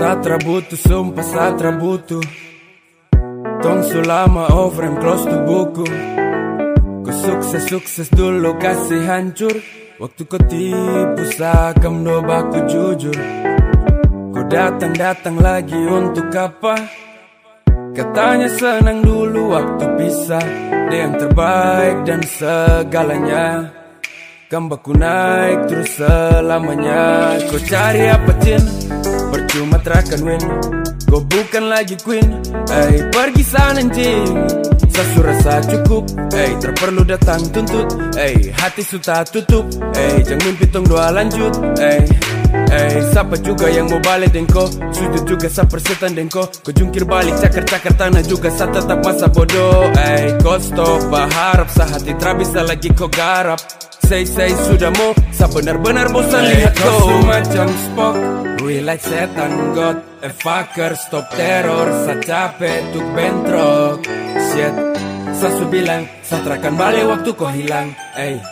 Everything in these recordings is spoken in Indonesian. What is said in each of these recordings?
Satra butuh, sumpah satra butuh Tong sulama and close to buku Ku sukses-sukses dulu kasih hancur Waktu kau tipu sakam do baku jujur Ku datang-datang lagi untuk apa Katanya senang dulu waktu pisah Dia yang terbaik dan segalanya Gambaku naik terus selamanya Kau cari apa cin? Percuma terakan win. Kau bukan lagi queen. Eh pergi sana anjing Sasu rasa cukup. Eh terperlu datang tuntut. Eh hati sudah tutup. Eh jangan mimpi tong doa lanjut. Eh Eh, siapa juga yang mau balik dengko? Sudut juga sa persetan dengko? Kau jungkir balik cakar-cakar tanah juga. Sa tetap masa bodoh. Eh, kau stop berharap. Sa hati lagi kau garap Say say sudah mau Sa benar-benar bosan lihat kau macam Spock Real like setan god. Eh fucker stop teror Sa capek tuk bentrok. Shit. Sasu bilang Sa terakan balik waktu kau hilang Eh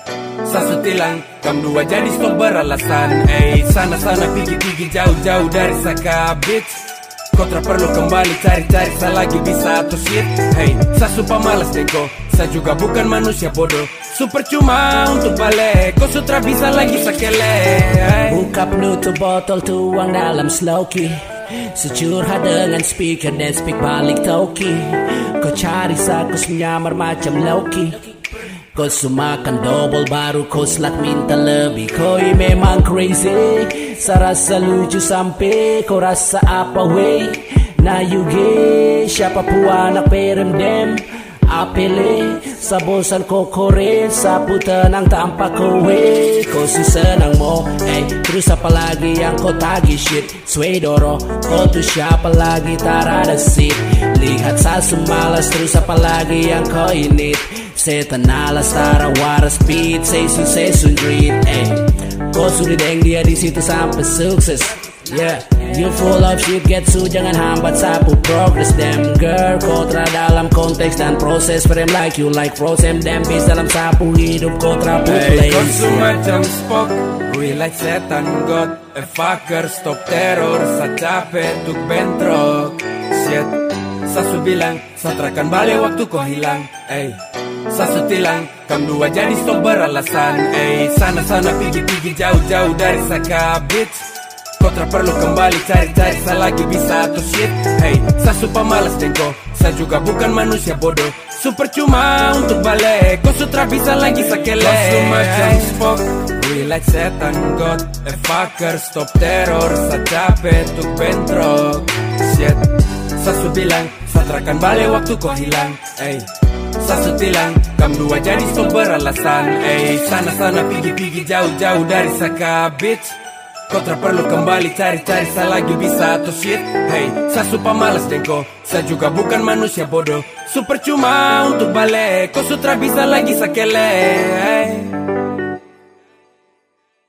Sasu tilang Kam dua jadi stop beralasan Eh sana-sana pigi-pigi jauh-jauh dari Saka bitch. Kau tak perlu kembali cari-cari Sa lagi bisa atau shit Hey. Sasu pamalas dengko Sa juga bukan manusia bodoh Super cuma untuk balik. Kau sutra bisa lagi sakele. Buka penutup botol tuang dalam sloki Securhat dengan speaker dan speak balik toki. Kau cari sakus menyamar macam Loki. Kau sumakan double baru kau slat minta lebih. Kau memang crazy. Saya lucu sampai kau rasa apa wey Nah you gay Siapa pun anak perem dem Apele Sa bosan ko kore Sa tenang tanpa kowe. Kau si senang mo Eh terus apa lagi yang kau tagi shit? Sway doro Kau tuh siapa lagi? Tak ada seat Lihat sa semalas Terus apa lagi yang kau ini Setan alas tara waras speed Say sun dream Eh. Kau sudah deng dia di situ sampai sukses Yeah, you full of shit, get su jangan hambat sapu progress Damn girl, kontra dalam konteks dan proses Frame like you like frozen Damn bis dalam sapu hidup kontra put Hey, su macam Spock Real like setan god Eh fucker stop teror Sa capek tuk bentrok Shit Sasu bilang Sa terakan balik waktu kau hilang Eh Sasu tilang Kam dua jadi stop beralasan Eh sana-sana pigi-pigi jauh-jauh dari Saka bitch Tak perlu kembali cari-cari Sa lagi bisa atau shit. Hey Sasu pamalas dengko Sa juga bukan manusia bodoh. Super cuma untuk balik. Kau sutra bisa lagi sakele Kau su macam Spock We like setan god. Eh fucker stop teror Sa capek tuk bentrok Shit. Sasu bilang Sa terakan balik waktu kau hilang. Eh Sasu tilang Kam dua jadi stop beralasan Eh sana-sana pigi-pigi jauh-jauh dari Saka bitch Kau tak perlu kembali cari-cari Sa lagi bisa atau shit. Hey, sa super malas dengko Sa juga bukan manusia bodoh. Super cuma untuk balik. Kau sutra bisa lagi sakele hey.